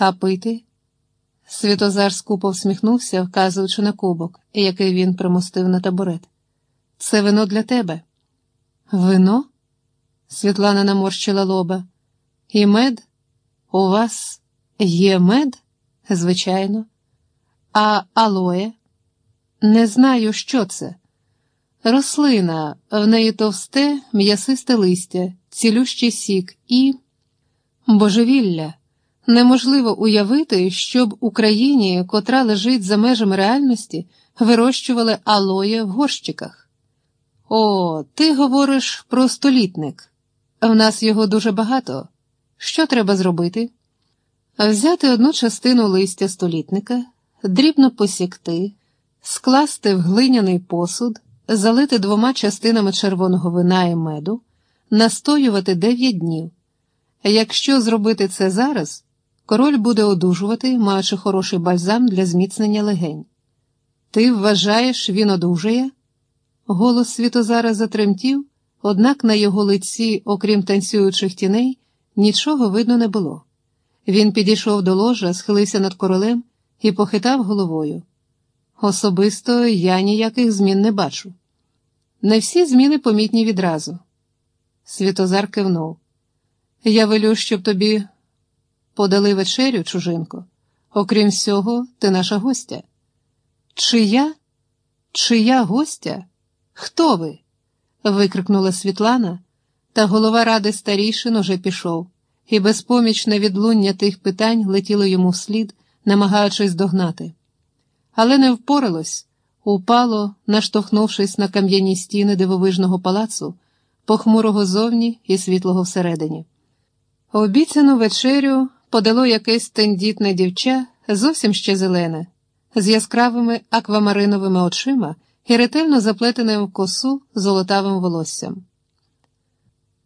А пити? Святозар скупо всміхнувся, вказуючи на кубок, який він примостив на табурет. Це вино для тебе. Вино? Світлана наморщила лоба. І мед? У вас є мед? Звичайно. А алоє? Не знаю, що це. Рослина, в неї товсте, м'ясисте листя, цілющий сік і божевілля. Неможливо уявити, щоб Україні, котра лежить за межами реальності, вирощували алоє в горщиках. О, ти говориш про столітник. В нас його дуже багато. Що треба зробити? Взяти одну частину листя столітника, дрібно посікти, скласти в глиняний посуд, залити двома частинами червоного вина і меду, настоювати 9 днів. Якщо зробити це зараз, король буде одужувати, маючи хороший бальзам для зміцнення легень. Ти вважаєш, він одужає? Голос Світозара затремтів, однак на його лиці, окрім танцюючих тіней, нічого видно не було. Він підійшов до ложа, схилився над королем і похитав головою. Особисто я ніяких змін не бачу. Не всі зміни помітні відразу. Світозар кивнув. Я велю, щоб тобі подали вечерю, чужинко. Окрім всього, ти наша гостя. Чия? Чия гостя? Хто ви? викрикнула Світлана, та голова ради старішин уже пішов, і безпомічне відлуння тих питань летіло йому вслід, намагаючись догнати. Але не впоралось, упало, наштовхнувшись на кам'яні стіни дивовижного палацу, похмурого зовні і світлого всередині. Обіцяну вечерю подало якесь тендітне дівча, зовсім ще зелене, з яскравими аквамариновими очима і ретельно заплетеним в косу золотавим волоссям.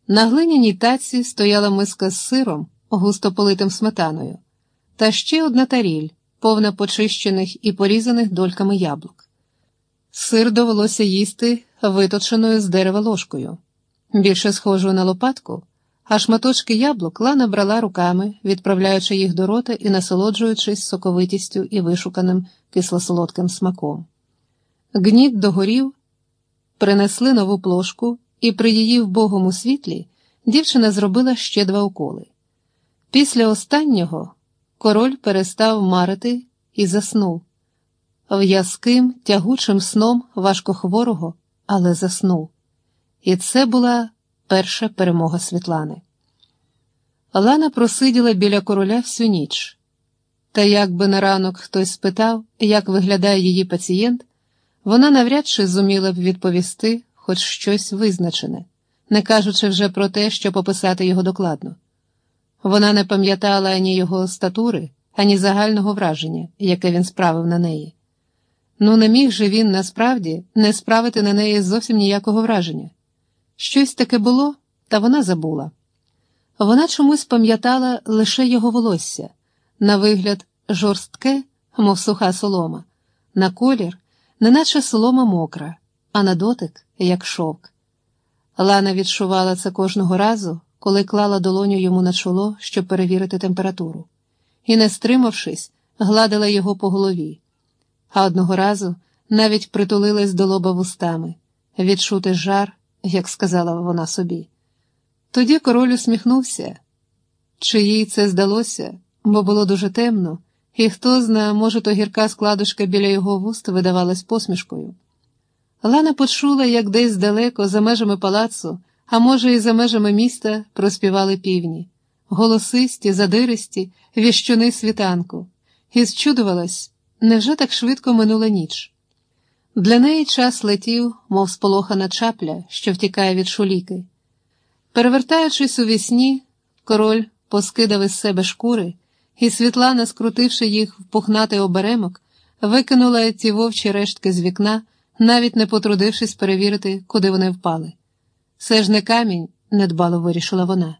На глиняній таці стояла миска з сиром, густо политим сметаною, та ще одна таріль, повна почищених і порізаних дольками яблук. Сир довелося їсти виточеною з дерева ложкою, більше схожою на лопатку, а шматочки яблук Лана брала руками, відправляючи їх до рота і насолоджуючись соковитістю і вишуканим кисло-солодким смаком. Гніт догорів, принесли нову плошку, і при її вбогому світлі дівчина зробила ще два уколи. Після останнього король перестав марити і заснув. В'язким, тягучим сном важкохворого, але заснув. І це була перша перемога Світлани. Лана просиділа біля короля всю ніч. Та якби на ранок хтось спитав, як виглядає її пацієнт, вона навряд чи зуміла б відповісти хоч щось визначене, не кажучи вже про те, щоб описати його докладно. Вона не пам'ятала ані його статури, ані загального враження, яке він справив на неї. Ну, не міг же він насправді не справити на неї зовсім ніякого враження. Щось таке було, та вона забула. Вона чомусь пам'ятала лише його волосся, на вигляд жорстке, мов суха солома, на колір, неначе солома мокра, а на дотик, як шовк. Лана відчувала це кожного разу, коли клала долоню йому на чоло, щоб перевірити температуру, і, не стримавшись, гладила його по голові. А одного разу навіть притулилась до лоба вустами, відчути жар, як сказала вона собі. Тоді король усміхнувся. Чи їй це здалося, бо було дуже темно, і хто зна, може, то гірка складочка біля його вуст видавалась посмішкою. Лана почула, як десь далеко, за межами палацу, а може, і за межами міста, проспівали півні, голосисті, задиристі, віщуни світанку, і зчудувалась, невже так швидко минула ніч. Для неї час летів, мов сполохана чапля, що втікає від шуліки. Перевертаючись у вісні, король поскидав із себе шкури, і Світлана, скрутивши їх в пухнатий оберемок, викинула ці вовчі рештки з вікна, навіть не потрудившись перевірити, куди вони впали. Це ж не камінь, недбало вирішила вона.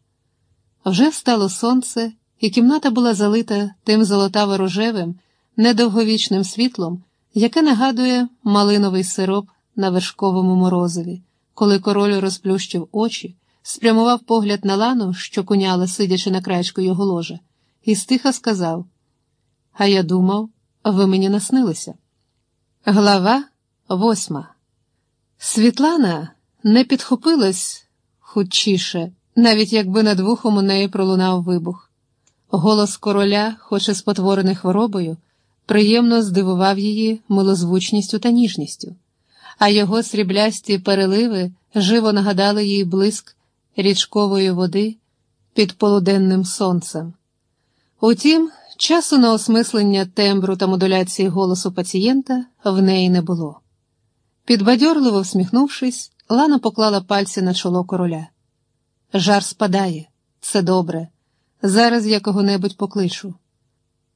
Вже встало сонце, і кімната була залита тим золотаво рожевим, недовговічним світлом, яке нагадує малиновий сироп на вершковому морозові, коли король розплющив очі, спрямував погляд на лану, що куняла, сидячи на краєчку його ложа, і стиха сказав: А я думав, ви мені наснилися. Глава восьма. Світлана не підхопилась хутчіше, навіть якби над вухом у неї пролунав вибух. Голос короля, хоч і спотворений хворобою, приємно здивував її милозвучністю та ніжністю, а його сріблясті переливи живо нагадали їй блиск річкової води під полуденним сонцем. Утім, часу на осмислення тембру та модуляції голосу пацієнта в неї не було. Підбадьорливо всміхнувшись, Лана поклала пальці на чоло короля. Жар спадає, це добре. Зараз я кого-небудь покличу.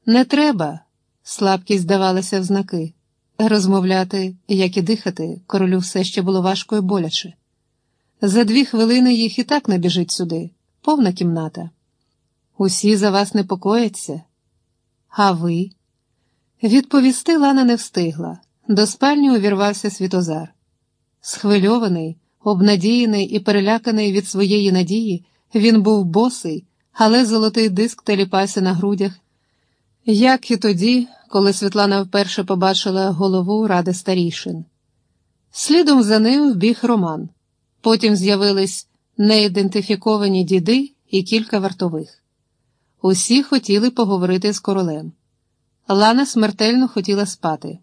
Не треба, слабкість здавалася в знаки. Розмовляти, як і дихати, королю все ще було важко і боляче. За дві хвилини їх і так набіжить сюди, повна кімната. Усі за вас непокояться. А ви? Відповісти Лана не встигла. До спальні увірвався Світозар. Схвильований, обнадіяний і переляканий від своєї надії, він був босий, але золотий диск теліпався на грудях. Як і тоді, коли Світлана вперше побачила голову ради старішин. Слідом за ним вбіг Роман. Потім з'явились неідентифіковані діди і кілька вартових. Усі хотіли поговорити з королем. Лана смертельно хотіла спати.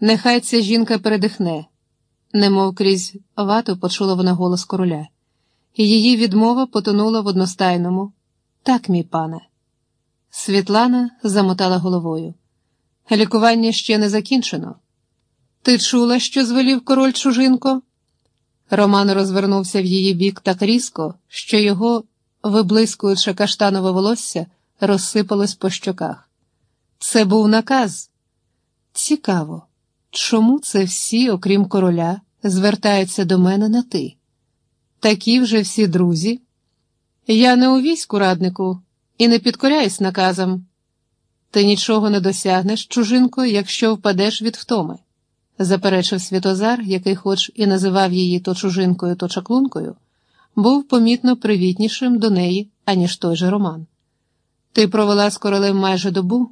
Нехай ця жінка передихне, немов крізь вату почула вона голос короля, і її відмова потонула в одностайному. Так, мій пане. Світлана замотала головою. Лікування ще не закінчено. Ти чула, що звелів король чужинко? Роман розвернувся в її бік так різко, що його, виблискуючи каштанове волосся, розсипалось по щоках. Це був наказ. Цікаво, чому це всі, окрім короля, звертаються до мене на ти? Такі вже всі друзі. Я не у війську, раднику, і не підкоряюсь наказам. Ти нічого не досягнеш, чужинко, якщо впадеш від втоми, заперечив Світозар, який, хоч і називав її то чужинкою, то чаклункою, був помітно привітнішим до неї, аніж той же Роман. Ти провела з королем майже добу.